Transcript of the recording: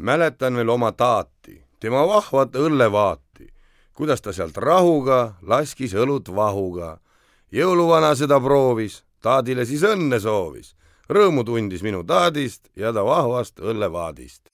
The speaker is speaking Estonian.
mäletan veel oma taati, tema vahvat õllevaati, kuidas ta sealt rahuga laskis õlut vahuga. jõuluvana seda proovis, taadile siis õnne soovis. rõõmu tundis minu taadist ja ta vahvast õllevaadist